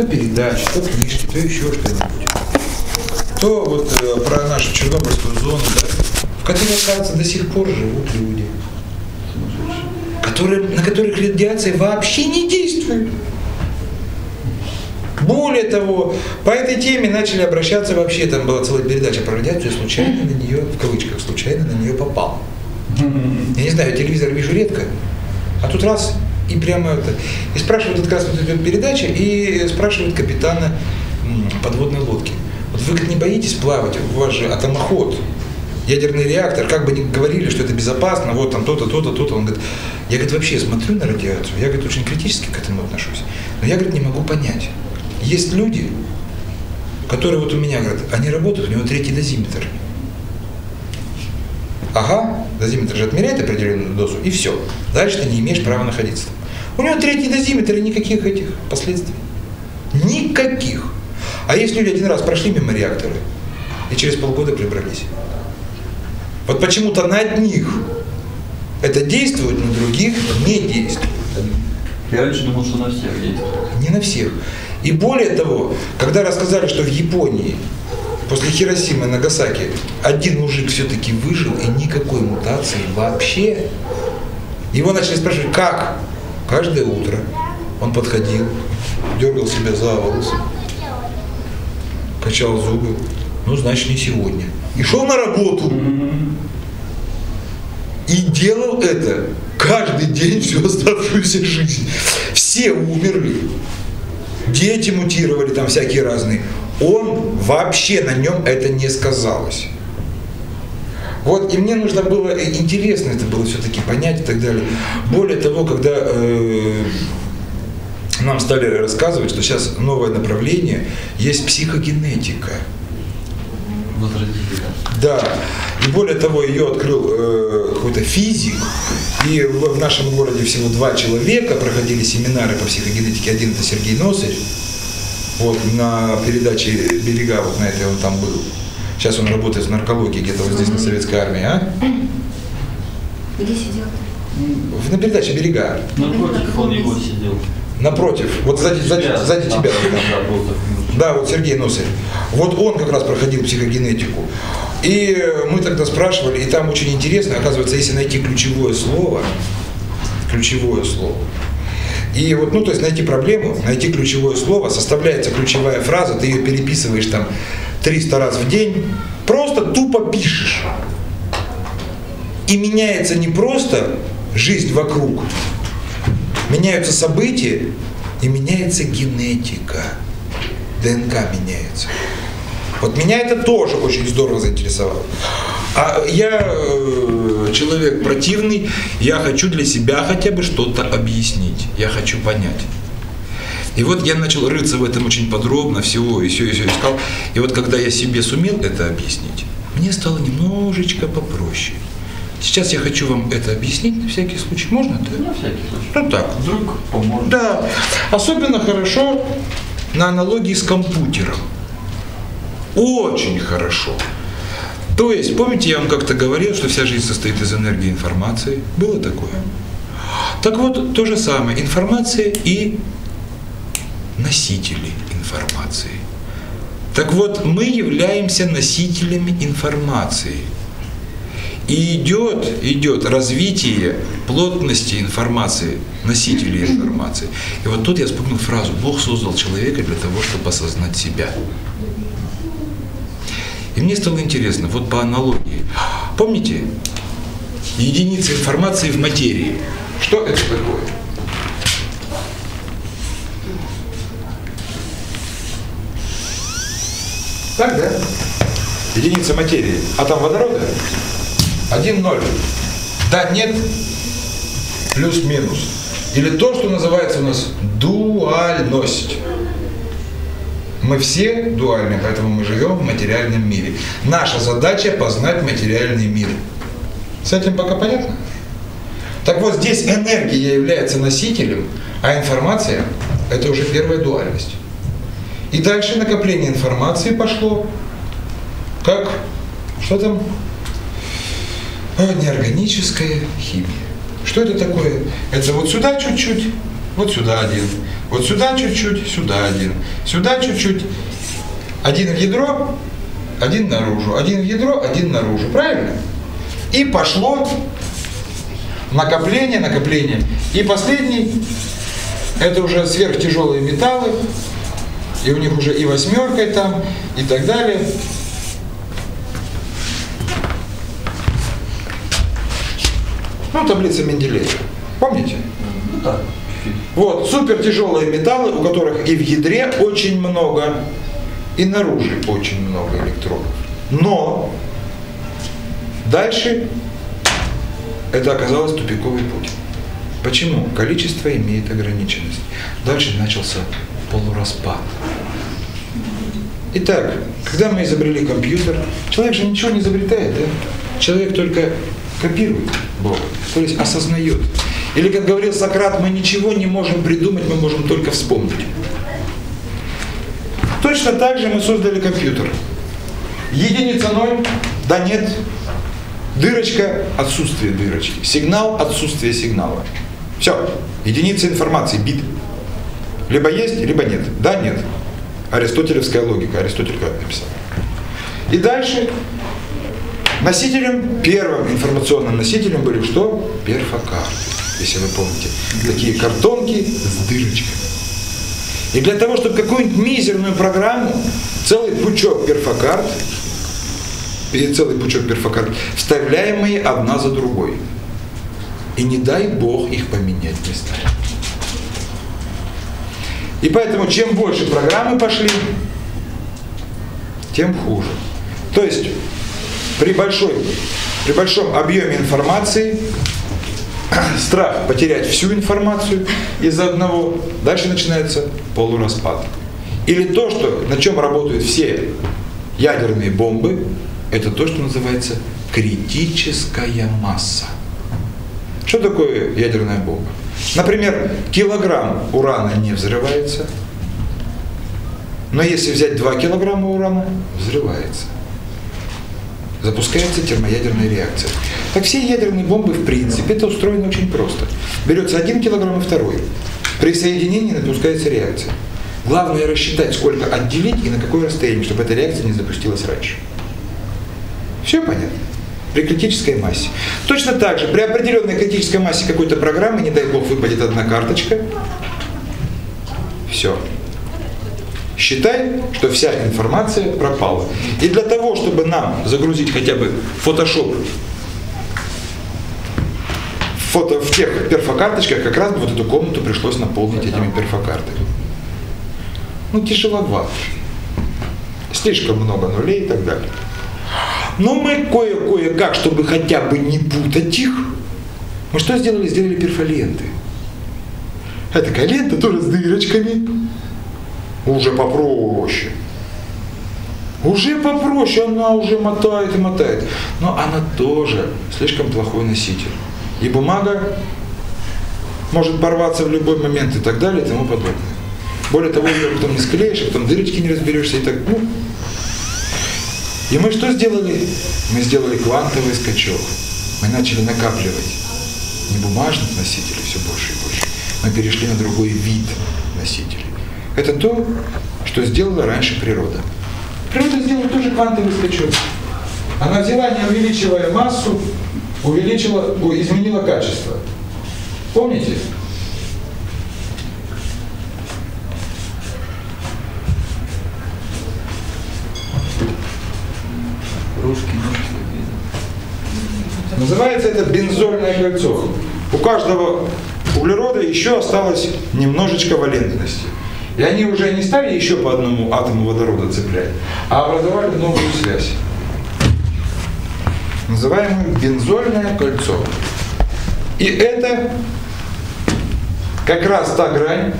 То передачи, то книжки, то еще что-нибудь. То вот э, про нашу Чернобыльскую зону, да, в которой, оказывается, до сих пор живут люди, которые, на которых радиация вообще не действует. Более того, по этой теме начали обращаться вообще, там была целая передача про радиацию, случайно на нее, в кавычках, случайно на нее попал. Я не знаю, телевизор вижу редко, а тут раз и прямо это. И спрашивают, как раз вот идет передача, и спрашивают капитана подводной лодки. Вот вы как не боитесь плавать, у вас же атомоход, ядерный реактор, как бы ни говорили, что это безопасно, вот там то-то, то-то, то-то. Он говорит, я говорит, вообще смотрю на радиацию, я говорит, очень критически к этому отношусь, но я говорит, не могу понять. Есть люди, которые вот у меня говорят, они работают, у него третий дозиметр. Ага, дозиметр же отмеряет определенную дозу, и все. Дальше ты не имеешь права находиться. У него третий дозиметр и никаких этих последствий. Никаких. А есть люди один раз прошли мимо реактора и через полгода прибрались. Вот почему-то на одних это действует, на других не действует. Я раньше думал, что на всех действует. Не на всех. И более того, когда рассказали, что в Японии после Хиросимы и Нагасаки один мужик все-таки выжил и никакой мутации вообще, его начали спрашивать, как? Каждое утро он подходил, дергал себя за волосы, качал зубы, ну, значит, не сегодня. И шел на работу. И делал это каждый день всю оставшуюся жизнь. Все умерли. Дети мутировали там всякие разные. Он вообще на нем это не сказалось. Вот, и мне нужно было, интересно это было все-таки понять и так далее. Более того, когда э, нам стали рассказывать, что сейчас новое направление, есть психогенетика. Да. И более того, ее открыл э, какой-то физик. И в, в нашем городе всего два человека проходили семинары по психогенетике. Один это Сергей Носырь. Вот на передаче «Берега», вот на этой он там был. Сейчас он работает в наркологии где-то вот здесь на советской армии, а? Где сидел? На передаче «Берега». Напротив он его сидел. Напротив, вот сзади, сзади, сзади тебя. там. Да, вот Сергей Носырь. Вот он как раз проходил психогенетику. И мы тогда спрашивали, и там очень интересно, оказывается, если найти ключевое слово, ключевое слово, и вот, ну, то есть найти проблему, найти ключевое слово, составляется ключевая фраза, ты ее переписываешь там 300 раз в день, просто тупо пишешь. И меняется не просто жизнь вокруг, меняются события и меняется генетика. ДНК меняется. Вот меня это тоже очень здорово заинтересовало. А я э, человек противный, я хочу для себя хотя бы что-то объяснить, я хочу понять. И вот я начал рыться в этом очень подробно, всего и все, и все искал. И вот когда я себе сумел это объяснить, мне стало немножечко попроще. Сейчас я хочу вам это объяснить на всякий случай. Можно? Да? На всякий случай. Ну так. Вдруг поможет. Да. Особенно хорошо на аналогии с компьютером. Очень хорошо. То есть, помните, я вам как-то говорил, что вся жизнь состоит из энергии информации? Было такое? Так вот, то же самое. Информация и носители информации. Так вот, мы являемся носителями информации. И идет, идет развитие плотности информации, носителей информации. И вот тут я вспомнил фразу «Бог создал человека для того, чтобы осознать себя». И мне стало интересно, вот по аналогии. Помните, единица информации в материи. Что это такое? Так, да? Единица материи. Атом водорода? 1-0. Да, нет, плюс-минус. Или то, что называется у нас дуальность. Мы все дуальны, поэтому мы живем в материальном мире. Наша задача познать материальный мир. С этим пока понятно? Так вот, здесь энергия является носителем, а информация – это уже первая дуальность. И дальше накопление информации пошло, как, что там, неорганическая химия. Что это такое? Это вот сюда чуть-чуть, вот сюда один, Вот сюда чуть-чуть, сюда один. Сюда чуть-чуть. Один в ядро, один наружу. Один в ядро, один наружу. Правильно? И пошло накопление, накопление. И последний, это уже сверхтяжелые металлы, и у них уже и восьмеркой там, и так далее. Ну, таблица Менделеева. Помните? Ну так. Вот, супер тяжелые металлы, у которых и в ядре очень много, и наружу очень много электронов. Но дальше это оказалось тупиковый путь. Почему? Количество имеет ограниченность. Дальше начался полураспад. Итак, когда мы изобрели компьютер, человек же ничего не изобретает, да? Человек только копирует Бога, то есть осознает. Или, как говорил Сократ, мы ничего не можем придумать, мы можем только вспомнить. Точно так же мы создали компьютер. Единица ноль, да нет. Дырочка, отсутствие дырочки. Сигнал, отсутствие сигнала. Все. Единица информации, бит. Либо есть, либо нет. Да, нет. Аристотелевская логика. Аристотель как написал. И дальше носителем, первым информационным носителем были что? Перфокарты если вы помните, такие картонки с дырочками. И для того, чтобы какую-нибудь мизерную программу, целый пучок перфокарт, целый пучок перфокарт, вставляемые одна за другой. И не дай Бог их поменять местами. И поэтому, чем больше программы пошли, тем хуже. То есть, при, большой, при большом объеме информации страх потерять всю информацию из-за одного, дальше начинается полураспад. Или то, что, на чем работают все ядерные бомбы, это то, что называется критическая масса. Что такое ядерная бомба? Например, килограмм урана не взрывается, но если взять 2 килограмма урана, взрывается запускается термоядерная реакция. Так все ядерные бомбы, в принципе, это устроено очень просто. Берется один килограмм и второй. При соединении запускается реакция. Главное рассчитать, сколько отделить и на какое расстояние, чтобы эта реакция не запустилась раньше. Все понятно? При критической массе. Точно так же, при определенной критической массе какой-то программы, не дай бог, выпадет одна карточка, все, считай, что вся информация пропала. И для того, чтобы нам загрузить хотя бы Photoshop фото в тех перфокарточках, как раз бы вот эту комнату пришлось наполнить этими перфокартами. Ну, тяжеловато. Слишком много нулей и так далее. Но мы кое-кое-как, чтобы хотя бы не путать их, мы что сделали? Сделали перфоленты. Это такая лента тоже с дырочками уже попроще. Уже попроще, она уже мотает и мотает. Но она тоже слишком плохой носитель. И бумага может порваться в любой момент и так далее и тому подобное. Более того, ее потом не склеишь, а потом дырочки не разберешься и так, ну. И мы что сделали? Мы сделали квантовый скачок. Мы начали накапливать не бумажных носителей все больше и больше. Мы перешли на другой вид носителей. Это то, что сделала раньше природа. Природа сделала тоже квантовый скачок. Она взяла, не увеличивая массу, увеличила, изменила качество. Помните? Называется это бензольное кольцо. У каждого углерода еще осталось немножечко валентности. И они уже не стали еще по одному атому водорода цеплять, а образовали новую связь, называемую бензольное кольцо. И это как раз та грань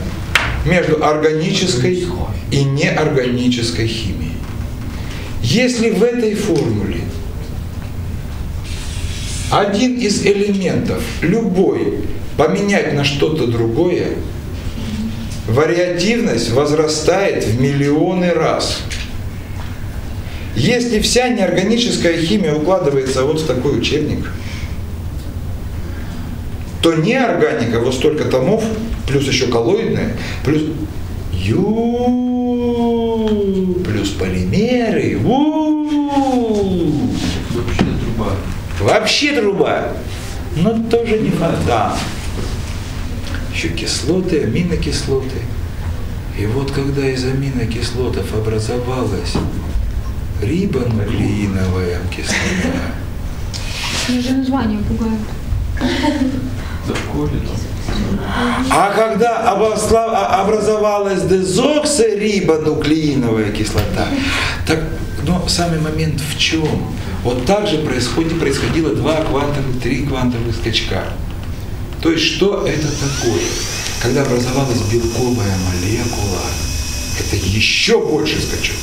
между органической и неорганической химией. Если в этой формуле один из элементов, любой, поменять на что-то другое, вариативность возрастает в миллионы раз. Если вся неорганическая химия укладывается вот в такой учебник, то неорганика вот столько томов, плюс еще коллоидные, плюс ю, плюс полимеры, у, вообще труба. Но тоже не вода. Еще кислоты, аминокислоты. И вот когда из аминокислотов образовалась рибонуклеиновая кислота, Даже название пугает. А когда а- образовалась дезоксирибонуклеиновая кислота, так, но самый момент в чем? Вот так же происходит, происходило два квантовых, три квантовых скачка. То есть что это такое? Когда образовалась белковая молекула, это еще больше скачок.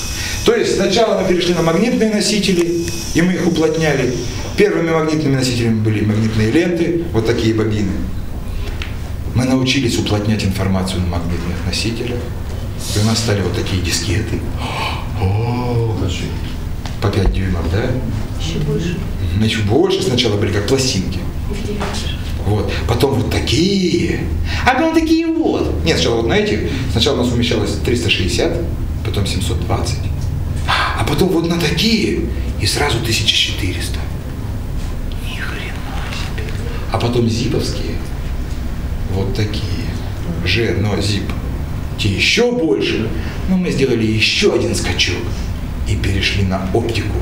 То есть сначала мы перешли на магнитные носители, и мы их уплотняли. Первыми магнитными носителями были магнитные ленты, вот такие бобины. Мы научились уплотнять информацию на магнитных носителях. И у нас стали вот такие дискеты. О, по 5 дюймов, да? Еще больше. Значит, больше сначала были как пластинки. Вот. Потом вот такие. А потом такие вот. Нет, сначала вот на этих. Сначала у нас умещалось 360, потом 720. А потом вот на такие. И сразу 1400. Ни хрена себе. А потом зиповские. Вот такие. Ж, но зип. Те еще больше. Но мы сделали еще один скачок. И перешли на оптику.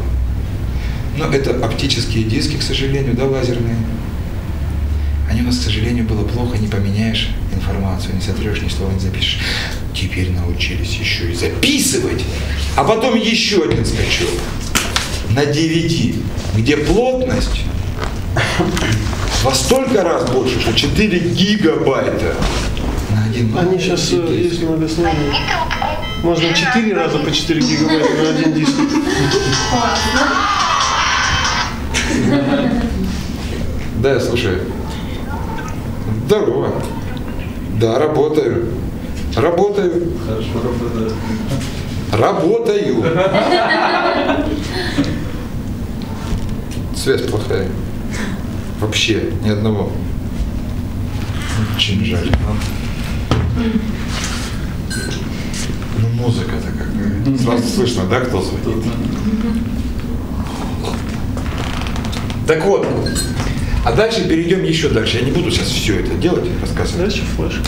Но это оптические диски, к сожалению, да, лазерные. Они у нас, к сожалению, было плохо, не поменяешь информацию, не сотрешь, ни слова не запишешь. Теперь научились еще и записывать. А потом еще один скачок на DVD, где плотность во столько раз больше, что 4 гигабайта на один Они сейчас диск. есть многослойные. Можно 4 раза по 4 гигабайта на один диск. Да, я слушаю. Здорово. Да, работаю. Работаю. Хорошо работает. Работаю. Связь плохая. Вообще ни одного. Очень жаль. Музыка-то какая. Сразу слышно, да, кто звонит? Так вот, а дальше перейдем еще дальше. Я не буду сейчас все это делать, рассказывать. Дальше флеш.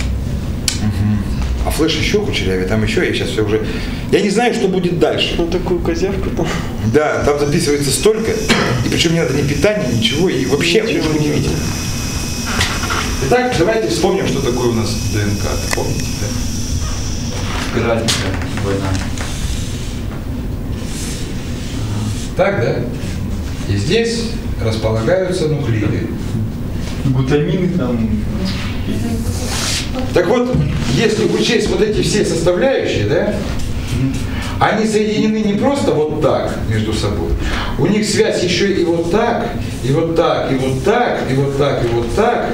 А флеш еще кучерявее, там еще, я сейчас все уже... Я не знаю, что будет дальше. Ну такую козявку там. Да, там записывается столько, и причем не надо ни питания, ничего, и вообще Ничего удивительно. Итак, давайте вспомним, что такое у нас ДНК. Помните, да? Спиральника война. Так, да? И здесь располагаются нуклеиды. Глутамины там. Так вот, если учесть вот эти все составляющие, да, они соединены не просто вот так между собой. У них связь еще и вот так, и вот так, и вот так, и вот так, и вот так.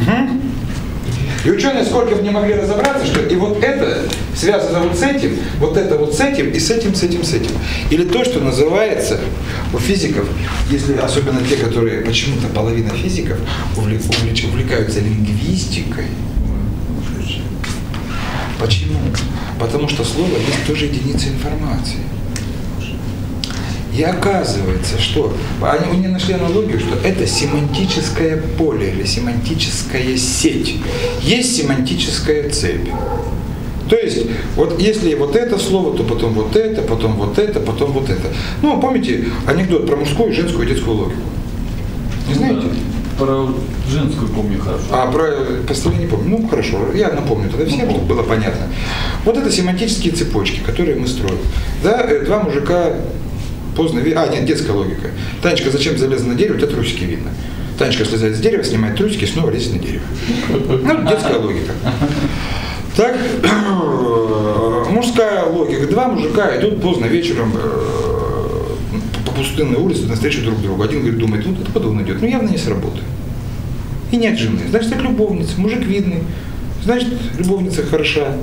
Мгм. И ученые сколько бы не могли разобраться, что и вот это связано вот с этим, вот это вот с этим, и с этим, с этим, с этим. Или то, что называется у физиков, если особенно те, которые почему-то половина физиков увлекаются лингвистикой. Почему? Потому что слово есть тоже единица информации. И оказывается, что они, они нашли аналогию, что это семантическое поле или семантическая сеть. Есть семантическая цепь. То есть, вот если вот это слово, то потом вот это, потом вот это, потом вот это. Ну, помните анекдот про мужскую, женскую и детскую логику? Не знаете? Про женскую помню хорошо. А про построение не помню. Ну, хорошо, я напомню тогда всем, чтобы было понятно. Вот это семантические цепочки, которые мы строим. Да, э, два мужика поздно... ви- А, нет, детская логика. Танечка, зачем залезла на дерево, у тебя трусики видно. Танечка слезает с дерева, снимает трусики и снова лезет на дерево. Ну, детская логика. Так, мужская логика. Два мужика идут поздно вечером э, по пустынной улице навстречу друг другу. Один говорит, думает, ну откуда он идет? Ну явно не с работы. И нет жены. Значит, это любовница. Мужик видный. Значит, любовница хороша.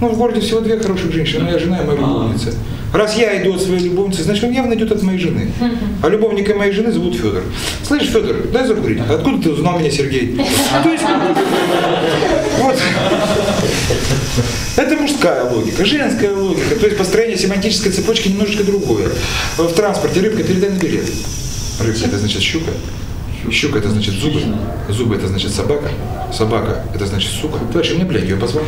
Ну, в городе всего две хороших женщины. Моя жена и моя любовница. Раз я иду от своей любовницы, значит, он явно идет от моей жены. А любовника моей жены зовут Федор. Слышишь, Федор, дай закурить. Откуда ты узнал меня, Сергей? То есть, вот. Это мужская логика, женская логика. То есть построение семантической цепочки немножечко другое. В транспорте рыбка, передай на билет. Рыбка это значит щука. Щука это значит зубы. Зубы это значит собака. Собака это значит сука. Дальше мне, блядь, ее позвал.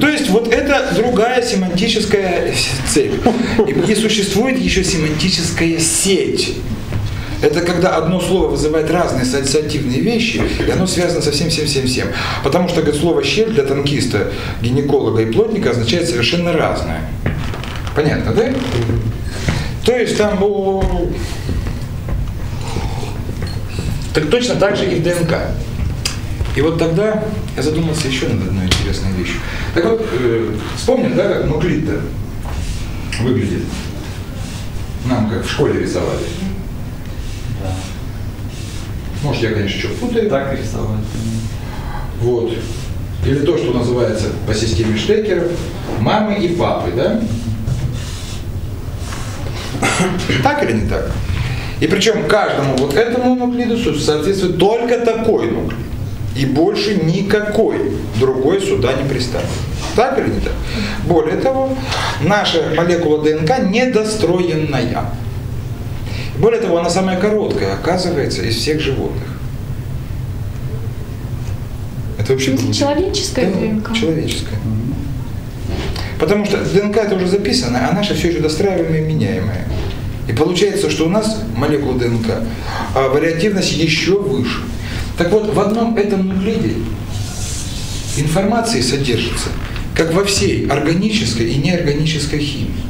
То есть вот это другая семантическая цепь. И, существует еще семантическая сеть. Это когда одно слово вызывает разные ассоциативные вещи, и оно связано со всем, всем, всем, всем. Потому что говорит, слово щель для танкиста, гинеколога и плотника означает совершенно разное. Понятно, да? То есть там так точно так же и в ДНК. И вот тогда я задумался еще над одной интересной вещью. Так вот, э, вспомним, да, как нуклид-то выглядит. Нам как в школе рисовали. Да. Может, я, конечно, что путаю. Так рисовать. Вот. Или то, что называется по системе Штекеров, мамы и папы, да? Так или не так? И причем каждому вот этому нуклидусу соответствует только такой нуклид. И больше никакой другой сюда не пристанет. Так или не так? Более того, наша молекула ДНК недостроенная. Более того, она самая короткая, оказывается, из всех животных. Это вообще человеческая Да, ДНК? Человеческая. Потому что ДНК это уже записано, а наша все еще достраиваемая и меняемая. И получается, что у нас молекула ДНК, а вариативность еще выше. Так вот, в одном этом нуклиде информации содержится, как во всей органической и неорганической химии.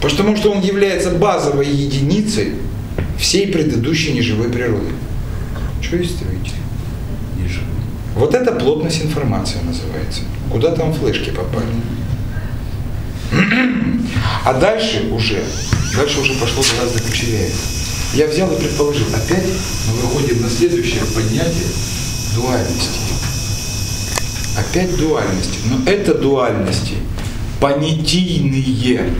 Потому что он является базовой единицей всей предыдущей неживой природы. Есть видите? Вот это плотность информации называется. Куда там флешки попали? А дальше уже, дальше уже пошло гораздо кучерее. Я взял и предположил, опять мы выходим на следующее поднятие дуальности. Опять дуальности. Но это дуальности понятийные.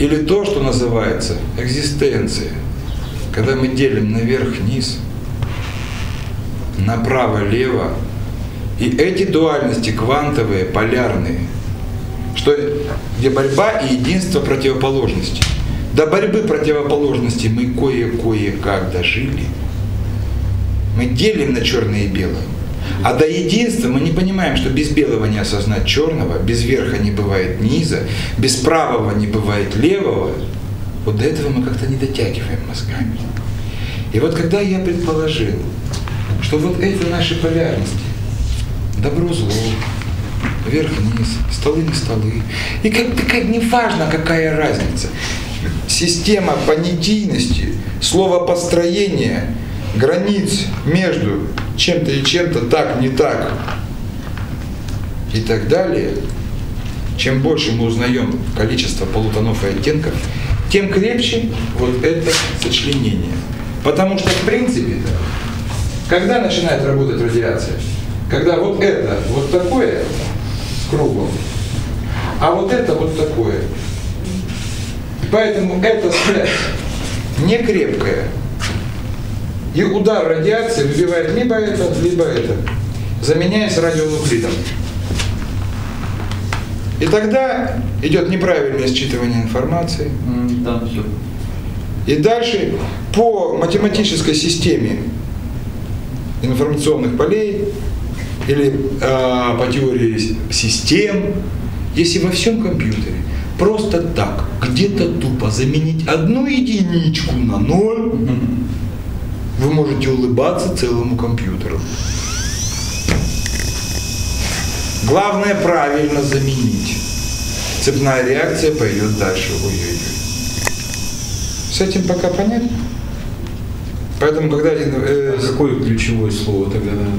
Или то, что называется экзистенция. Когда мы делим наверх-вниз, направо-лево. И эти дуальности квантовые, полярные, что, где борьба и единство противоположностей. До борьбы противоположностей мы кое-кое-как дожили. Мы делим на черное и белое. А до единства мы не понимаем, что без белого не осознать черного, без верха не бывает низа, без правого не бывает левого. Вот до этого мы как-то не дотягиваем мозгами. И вот когда я предположил, что вот эти наши полярности, добро-зло, вверх-вниз, столы не столы, и как, как не важно, какая разница, система понятийности, словопостроения, границ между чем-то и чем-то так, не так и так далее, чем больше мы узнаем количество полутонов и оттенков, тем крепче вот это сочленение. Потому что в принципе когда начинает работать радиация? Когда вот это вот такое кругом, а вот это вот такое. Поэтому эта связь не крепкая. И удар радиации выбивает либо это, либо это, заменяясь радионуклидом. И тогда идет неправильное считывание информации. М, Там все. И дальше по математической системе информационных полей или э, по теории систем, если во всем компьютере просто так, где-то тупо заменить одну единичку на ноль, вы можете улыбаться целому компьютеру. Главное правильно заменить. Цепная реакция пойдет дальше. Ой-ой-ой. С этим пока понятно? Поэтому, когда э, А какое ключевое слово тогда надо,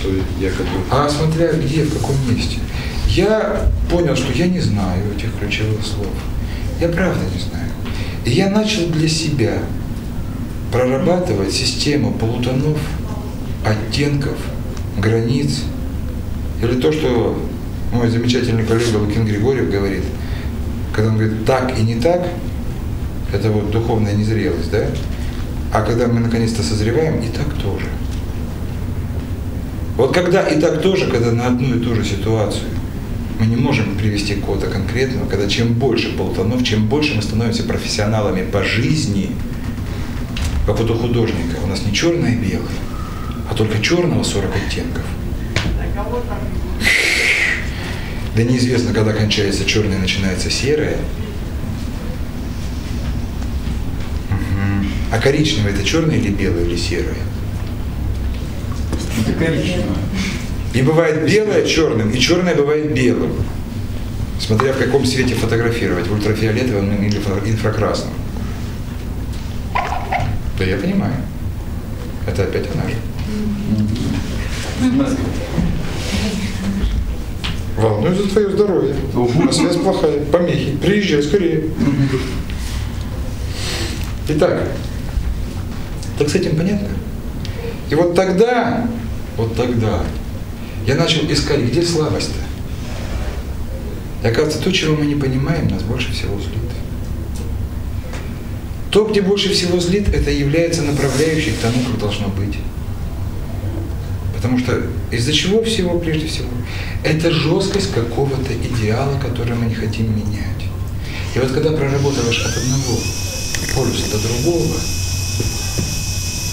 что якобы... А смотря где, в каком месте. Я понял, что я не знаю этих ключевых слов. Я правда не знаю. И я начал для себя прорабатывать систему полутонов, оттенков, границ, или то, что мой замечательный коллега Лукин Григорьев говорит, когда он говорит так и не так, это вот духовная незрелость, да? А когда мы наконец-то созреваем, и так тоже. Вот когда и так тоже, когда на одну и ту же ситуацию мы не можем привести кого-то конкретного, когда чем больше болтанов, чем больше мы становимся профессионалами по жизни, как вот у художника, у нас не черное и белое, а только черного 40 оттенков. Да неизвестно, когда кончается черное и начинается серое. А коричневое это черное или белое или серое? Это коричневое. И бывает белое черным, и черное бывает белым. Смотря в каком свете фотографировать, в ультрафиолетовом или инфракрасном. Да я понимаю. Это опять она же. Волнуюсь за твое здоровье. А связь плохая. Помехи. Приезжай скорее. Итак, так с этим понятно? И вот тогда, вот тогда я начал искать, где слабость-то. И оказывается, то, чего мы не понимаем, нас больше всего злит. То, где больше всего злит, это является направляющей к тому, как должно быть. Потому что из-за чего всего, прежде всего? Это жесткость какого-то идеала, который мы не хотим менять. И вот когда проработаешь от одного полюса до другого,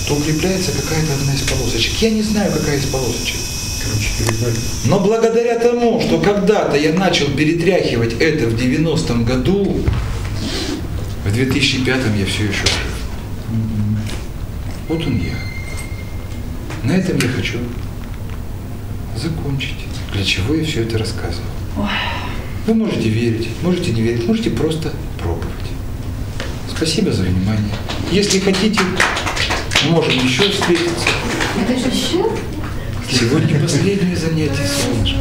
то укрепляется какая-то одна из полосочек. Я не знаю, какая из полосочек. Короче. Но благодаря тому, что когда-то я начал перетряхивать это в 90-м году, в 2005-м я все еще жив. Вот он я. На этом я хочу закончить. Для чего я все это рассказывал? Вы можете верить, можете не верить, можете просто пробовать. Спасибо за внимание. Если хотите, можем еще встретиться. Это же еще? Сегодня последнее занятие, солнышко.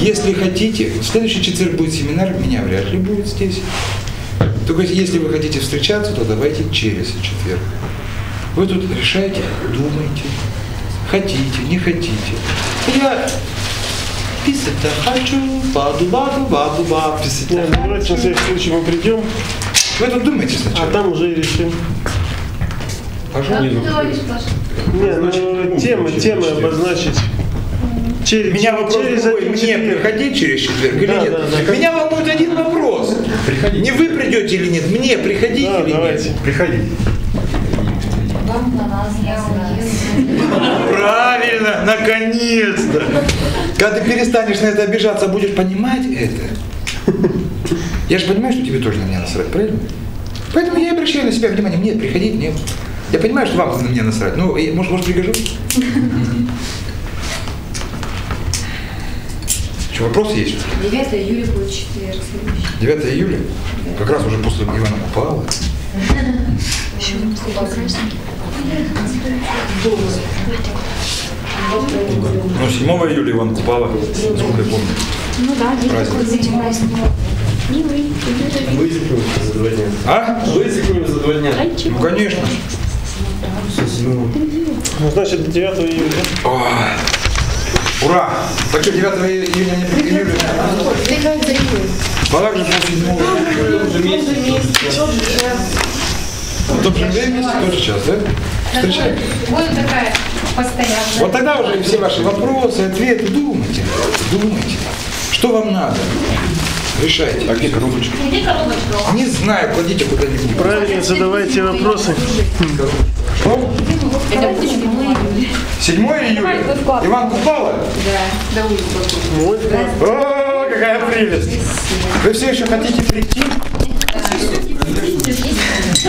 Если хотите, в следующий четверг будет семинар, меня вряд ли будет здесь. Только если вы хотите встречаться, то давайте через четверг. Вы тут решайте, думайте, хотите, не хотите. Я писать-то хочу, баду-баду-баду-ба, писать Ну, давайте на следующий случай мы придем, Вы тут думайте а сначала. там уже и решим. Пожалуйста. Не, ну темы, темы обозначить. Через, Меня вопрос через другой, мне приходить через четверг или Да, нет? да, да. Меня волнует один вопрос. Не вы придете или нет, мне приходить Да, или давайте. нет? Приходи. Правильно, наконец-то. Когда ты перестанешь на это обижаться, будешь понимать это. Я же понимаю, что тебе тоже на меня насрать, правильно? Поэтому я и обращаю на себя внимание. Нет, приходить нет. Я понимаю, что вам на меня насрать. Ну, я- может, может, пригожусь? Что, вопросы есть? 9 июля будет четверг следующий. 9 июля? Как раз уже после Ивана Купала. Ну, 7 июля Иван Купала, сколько я помню. Ну да, Праздник. Высекнем за два дня. А? Высекнем за два дня. Ну, конечно. Ну, значит, до 9 июля. Ой. Ура! Так что 9 июня не июля. Пора же после седьмого. В том же время, в тот же час, да? Встречаемся. Будет такая постоянная. Вот тогда уже все ваши вопросы, ответы, думайте, думайте. Что вам надо? Решайте. А где коробочка? Иди коробочку. Не знаю, кладите куда-нибудь. Правильно задавайте вопросы. Что? Это будет 7 июля. 7 июля? Иван Купала? Да, до улицы. О, какая прелесть. Вы все еще хотите прийти?